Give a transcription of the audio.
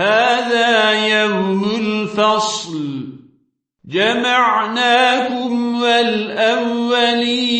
هذا يوم الفصل. جمعناكم والأولين.